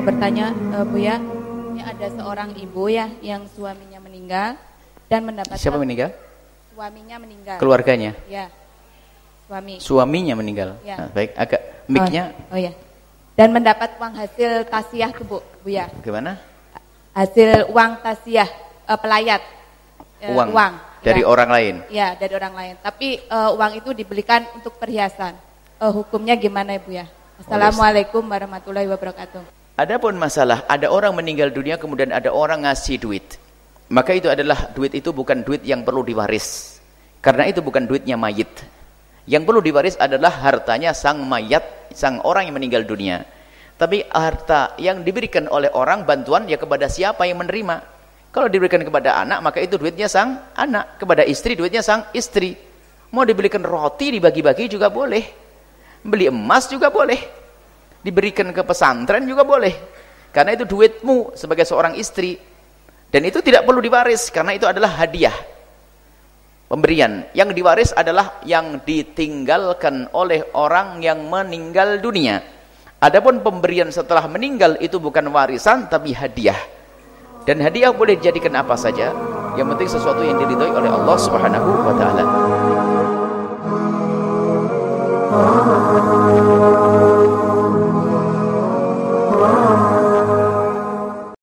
mau bertanya uh, Bu ya. Ini ada seorang ibu ya yang suaminya meninggal dan mendapatkan Siapa meninggal? Suaminya meninggal. Keluarganya. Ya. Suami. Suaminya meninggal. Ya. Nah, baik, agak mic-nya Oh, oh ya. Dan mendapat uang hasil tasiah tuh Bu, Bu ya. gimana? Hasil uang tasiah uh, pelayat. Uh, Uang. uang. Dari ya. orang lain. Ya, dari orang lain. Tapi uh, uang itu dibelikan untuk perhiasan. Uh, hukumnya gimana Ibu ya? Assalamualaikum warahmatullahi wabarakatuh. Adapun masalah ada orang meninggal dunia kemudian ada orang ngasih duit. Maka itu adalah duit itu bukan duit yang perlu diwaris. Karena itu bukan duitnya mayit. Yang perlu diwaris adalah hartanya sang mayat, sang orang yang meninggal dunia. Tapi harta yang diberikan oleh orang bantuan ya kepada siapa yang menerima. Kalau diberikan kepada anak maka itu duitnya sang anak, kepada istri duitnya sang istri. Mau diberikan roti dibagi-bagi juga boleh. Beli emas juga boleh. Diberikan ke pesantren juga boleh. Karena itu duitmu sebagai seorang istri. Dan itu tidak perlu diwaris karena itu adalah hadiah. Pemberian. Yang diwaris adalah yang ditinggalkan oleh orang yang meninggal dunia. Adapun pemberian setelah meninggal itu bukan warisan tapi hadiah. Dan hadiah boleh dijadikan apa saja. Yang penting sesuatu yang diridhoi oleh Allah Subhanahu wa taala.